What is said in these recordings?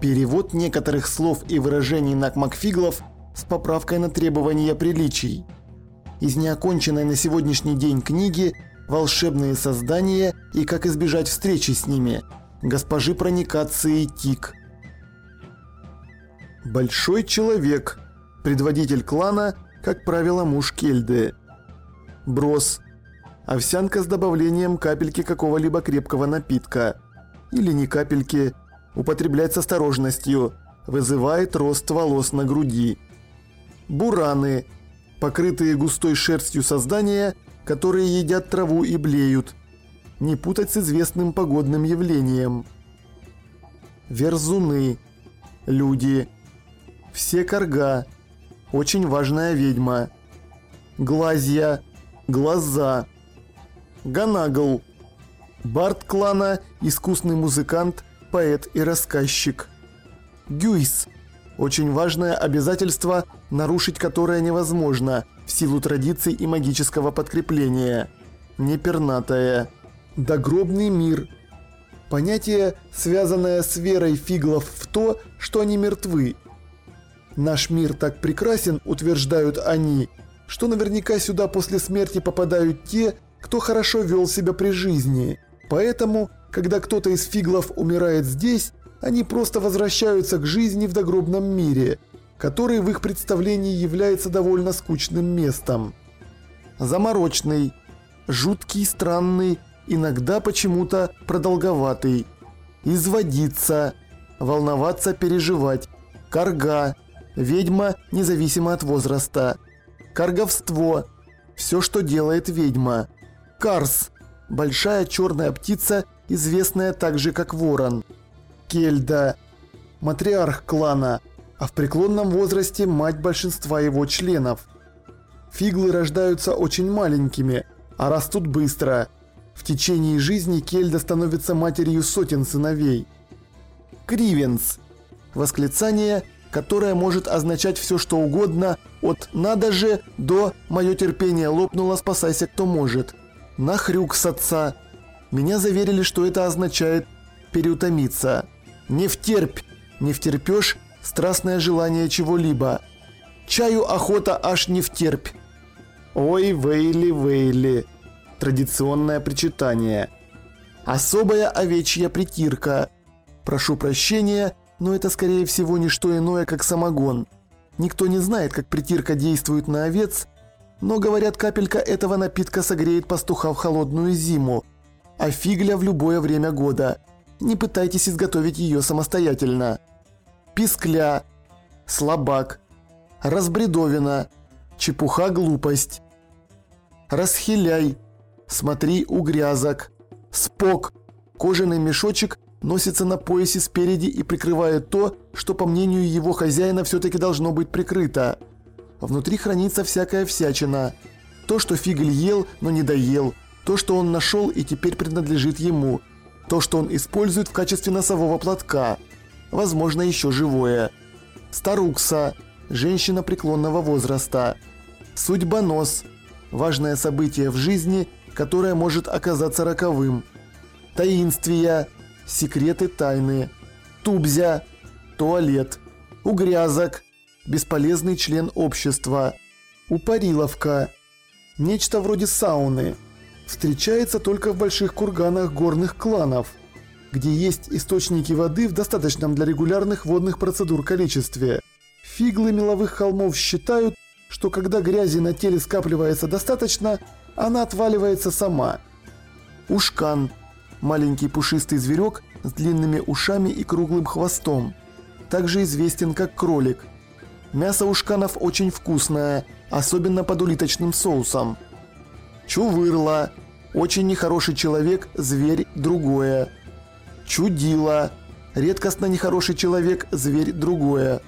Перевод некоторых слов и выражений Накмакфиглов с поправкой на требования приличий. Из неоконченной на сегодняшний день книги «Волшебные создания и как избежать встречи с ними» госпожи проникации Тик. Большой человек, предводитель клана, как правило, муж Кельды. Брос. Овсянка с добавлением капельки какого-либо крепкого напитка. Или не капельки. Употреблять с осторожностью. Вызывает рост волос на груди. Бураны. Покрытые густой шерстью создания, которые едят траву и блеют. Не путать с известным погодным явлением. Верзуны. Люди. Все корга. Очень важная ведьма. Глазья. Глаза. Ганагл. Бард клана, искусный музыкант, поэт и рассказчик. Гюйс. Очень важное обязательство, нарушить которое невозможно в силу традиций и магического подкрепления. Непернатое. Догробный мир. Понятие, связанное с верой фиглов в то, что они мертвы. Наш мир так прекрасен, утверждают они, что наверняка сюда после смерти попадают те, кто хорошо вел себя при жизни. Поэтому, когда кто-то из фиглов умирает здесь, они просто возвращаются к жизни в догробном мире, который в их представлении является довольно скучным местом. Заморочный, жуткий, странный, иногда почему-то продолговатый. Изводиться, волноваться, переживать, карга, ведьма независимо от возраста, карговство, все, что делает ведьма, карс, большая черная птица, известная также как ворон – Кельда, матриарх клана, а в преклонном возрасте мать большинства его членов. Фиглы рождаются очень маленькими, а растут быстро. В течение жизни Кельда становится матерью сотен сыновей. Кривенс. Восклицание, которое может означать все что угодно, от «надо же» до «мое терпение лопнуло, спасайся кто может». Нахрюксаться. Меня заверили, что это означает «переутомиться». Не втерпь, не втерпешь страстное желание чего-либо. Чаю охота аж не втерпь. Ой, Вейли, Вейли. Традиционное причитание. Особая овечья притирка. Прошу прощения, но это скорее всего не что иное, как самогон. Никто не знает, как притирка действует на овец, но говорят, капелька этого напитка согреет пастуха в холодную зиму, а фигля в любое время года – не пытайтесь изготовить ее самостоятельно. Пискля, слабак, разбредовина, чепуха глупость. Расхиляй, смотри угрязок, спок, кожаный мешочек носится на поясе спереди и прикрывает то, что по мнению его хозяина все-таки должно быть прикрыто. Внутри хранится всякая всячина. То, что Фигль ел, но не доел. То, что он нашел и теперь принадлежит ему. То, что он использует в качестве носового платка. Возможно, еще живое. Старукса. Женщина преклонного возраста. Судьбонос. Важное событие в жизни, которое может оказаться роковым. Таинствия. Секреты тайны. Тубзя. Туалет. Угрязок. Бесполезный член общества. Упариловка. Нечто вроде сауны встречается только в больших курганах горных кланов, где есть источники воды в достаточном для регулярных водных процедур количестве. Фиглы меловых холмов считают, что когда грязи на теле скапливается достаточно, она отваливается сама. Ушкан – маленький пушистый зверек с длинными ушами и круглым хвостом. Также известен как кролик. Мясо ушканов очень вкусное, особенно под улиточным соусом. Чувырла. Очень нехороший человек, зверь, другое. Чудила. Редкостно нехороший человек, зверь, другое.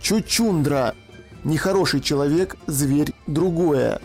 Чучундра. Нехороший человек, зверь, другое.